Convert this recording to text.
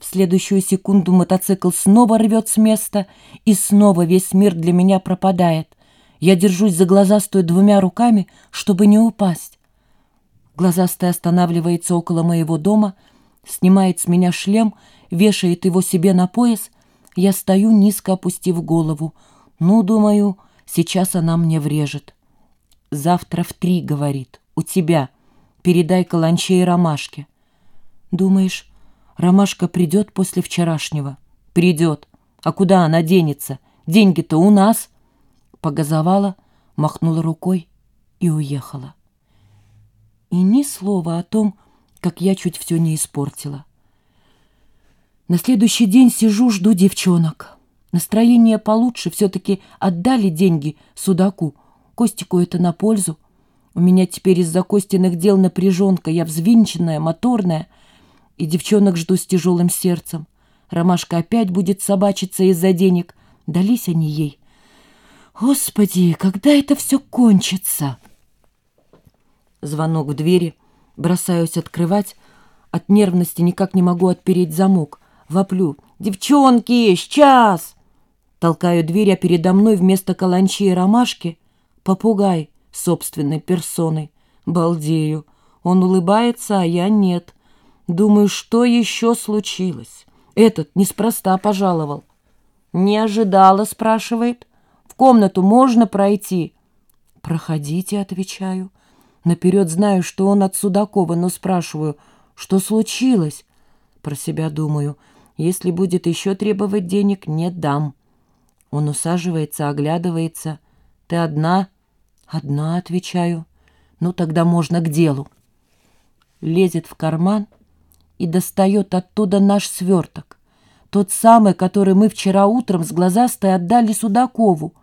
В следующую секунду мотоцикл снова рвет с места, и снова весь мир для меня пропадает. Я держусь за глазастую двумя руками, чтобы не упасть. Глазастая останавливается около моего дома, снимает с меня шлем, вешает его себе на пояс. Я стою, низко опустив голову. Ну, думаю, сейчас она мне врежет. «Завтра в три», — говорит, — «у тебя. Передай каланче и ромашке». «Думаешь, ромашка придет после вчерашнего?» «Придет. А куда она денется? Деньги-то у нас». Погазовала, махнула рукой и уехала. И ни слова о том, как я чуть все не испортила. На следующий день сижу, жду девчонок. Настроение получше, все-таки отдали деньги судаку. Костику это на пользу. У меня теперь из-за Костиных дел напряженка, я взвинченная, моторная, и девчонок жду с тяжелым сердцем. Ромашка опять будет собачиться из-за денег. Дались они ей. Господи, когда это все кончится? Звонок в двери. Бросаюсь открывать. От нервности никак не могу отпереть замок. Воплю. «Девчонки, сейчас!» Толкаю дверь, а передо мной вместо каланчи и ромашки попугай собственной персоной. Балдею. Он улыбается, а я нет. Думаю, что еще случилось? Этот неспроста пожаловал. «Не ожидала?» — спрашивает. «В комнату можно пройти?» «Проходите», — отвечаю. Наперед знаю, что он от Судакова, но спрашиваю, что случилось? Про себя думаю, если будет еще требовать денег, не дам. Он усаживается, оглядывается. «Ты одна?» «Одна», — отвечаю. «Ну, тогда можно к делу». Лезет в карман и достает оттуда наш сверток. Тот самый, который мы вчера утром с глазастой отдали Судакову.